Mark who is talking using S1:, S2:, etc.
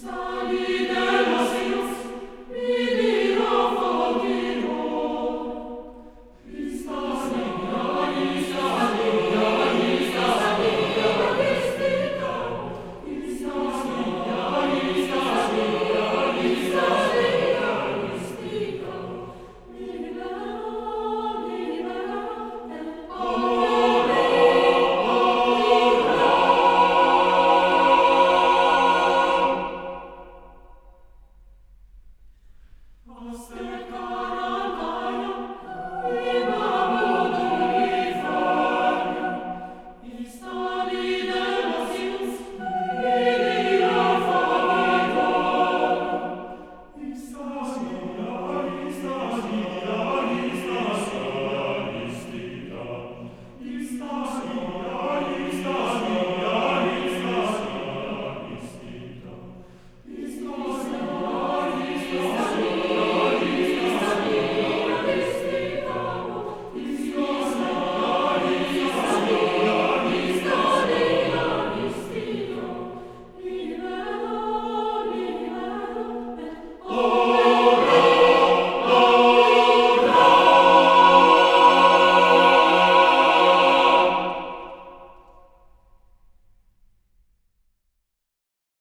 S1: inside.